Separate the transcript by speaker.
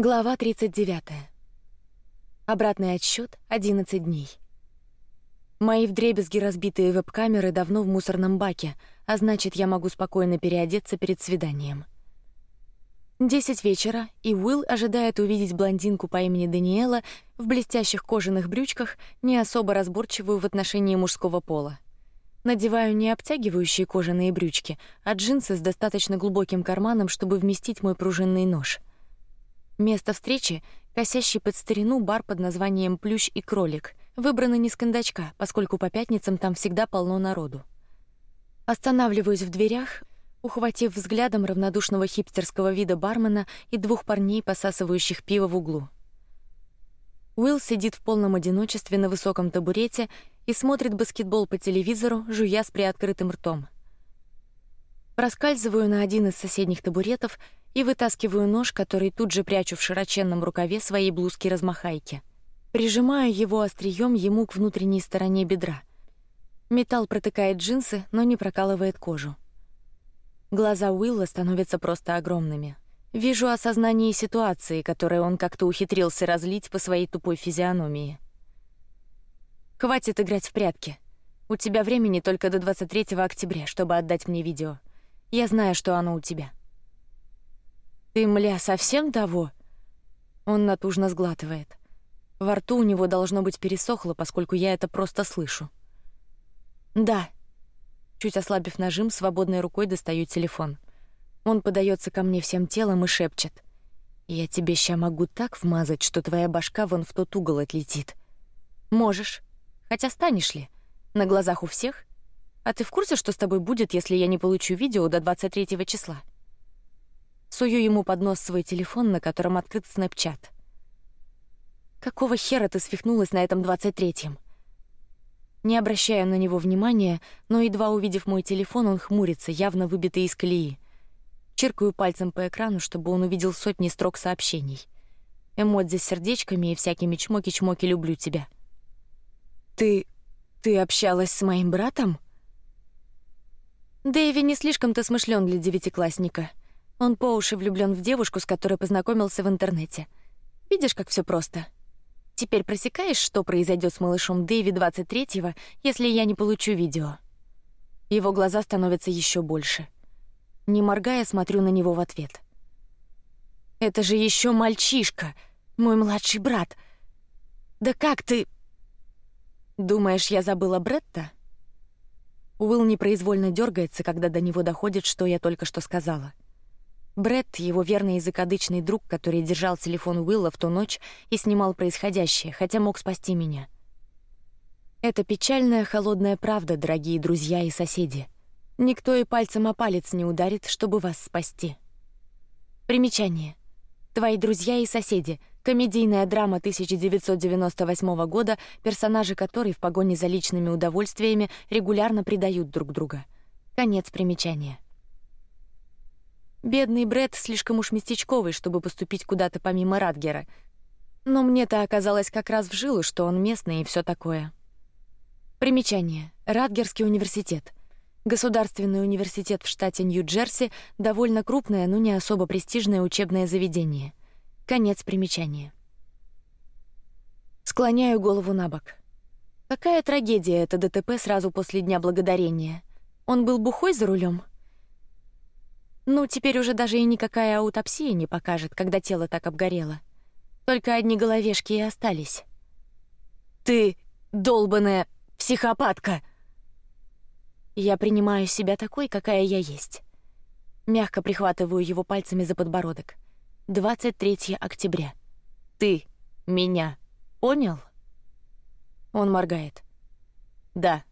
Speaker 1: Глава 39. Обратный отсчет 11 дней. Мои вдребезги разбитые веб-камеры давно в мусорном баке, а значит, я могу спокойно переодеться перед свиданием. Десять вечера, и Уилл ожидает увидеть блондинку по имени Даниэла в блестящих кожаных брючках, не особо разборчивую в отношении мужского пола. Надеваю не обтягивающие кожаные брючки, а джинсы с достаточно глубоким карманом, чтобы вместить мой пружинный нож. Место встречи — косящий под старину бар под названием «Плющ и кролик». Выбрано не с кондачка, поскольку по пятницам там всегда полно народу. Останавливаюсь в дверях, ухватив взглядом равнодушного хипстерского вида бармена и двух парней, посасывающих пиво в углу. Уилл сидит в полном одиночестве на высоком табурете и смотрит баскетбол по телевизору, жуя с приоткрытым ртом. Проскальзываю на один из соседних табуретов и вытаскиваю нож, который тут же прячу в широченном рукаве своей блузки размахайки. Прижимаю его острием ему к внутренней стороне бедра. Металл протыкает джинсы, но не прокалывает кожу. Глаза Уилла становятся просто огромными. Вижу осознание ситуации, которое он как-то ухитрился разлить по своей тупой физиономии. Хватит играть в прятки. У тебя времени только до 23 октября, чтобы отдать мне видео. Я знаю, что оно у тебя. Ты, мля, совсем того? Он натужно сглатывает. Во рту у него должно быть пересохло, поскольку я это просто слышу. Да. Чуть ослабив нажим, свободной рукой достаю телефон. Он подается ко мне всем телом и шепчет: "Я тебе ща могу так вмазать, что твоя башка вон в тот угол отлетит. Можешь. Хотя станешь ли? На глазах у всех? А ты в курсе, что с тобой будет, если я не получу видео до 23 числа? Сую ему под нос свой телефон, на котором открыт Snapchat. Какого хера ты свихнулась на этом 23-м? Не обращая на него внимания, но едва увидев мой телефон, он хмурится, явно выбитый из колеи. Черкаю пальцем по экрану, чтобы он увидел сотни строк сообщений. Эмодзи с сердечками и всякими чмоки-чмоки люблю тебя. Ты, ты общалась с моим братом? Дэви не слишком-то смышлен для девятиклассника. Он по уши влюблен в девушку, с которой познакомился в интернете. Видишь, как все просто. Теперь просекаешь, что произойдет с малышом Дэви 23-го, если я не получу видео. Его глаза становятся еще больше. Не моргая, смотрю на него в ответ. Это же еще мальчишка, мой младший брат. Да как ты? Думаешь, я забыла Бретта? Уилл непроизвольно дергается, когда до него доходит, что я только что сказала. Бретт, его верный и закадычный друг, который держал телефон Уилла в ту ночь и снимал происходящее, хотя мог спасти меня. Это печальная холодная правда, дорогие друзья и соседи. Никто и пальцем о палец не ударит, чтобы вас спасти. Примечание: твои друзья и соседи Комедийная драма 1998 года, персонажи которой в погоне за личными удовольствиями регулярно предают друг друга. Конец примечания. Бедный Бред слишком уж местечковый, чтобы поступить куда-то помимо Радгера. Но мне-то оказалось как раз в жилу, что он местный и все такое. Примечание: Радгерский университет. Государственный университет в штате Нью-Джерси, довольно крупное, но не особо престижное учебное заведение. Конец примечания. Склоняю голову на бок. Какая трагедия это ДТП сразу после дня благодарения. Он был бухой за рулем. Ну, теперь уже даже и никакая аутопсия не покажет, когда тело так обгорело. Только одни головешки и остались. Ты долбаная психопатка. Я принимаю себя такой, какая я есть. Мягко прихватываю его пальцами за подбородок. 23 октября. Ты меня понял? Он моргает. Да.